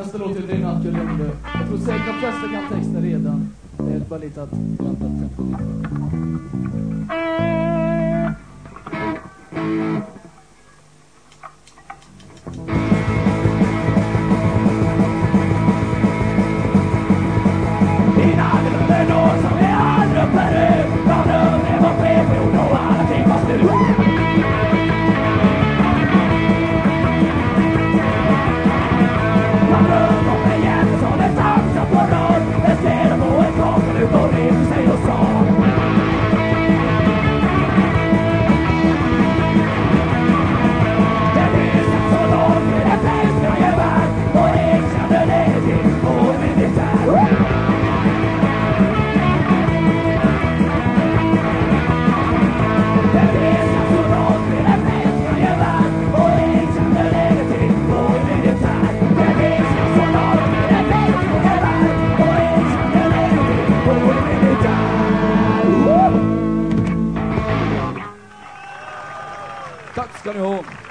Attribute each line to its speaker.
Speaker 1: Nästa låt heter I natt jag drömde. Jag tror säkert de flesta kan texten redan. Det är bara lite att vänta tempot Tack ska ni ha.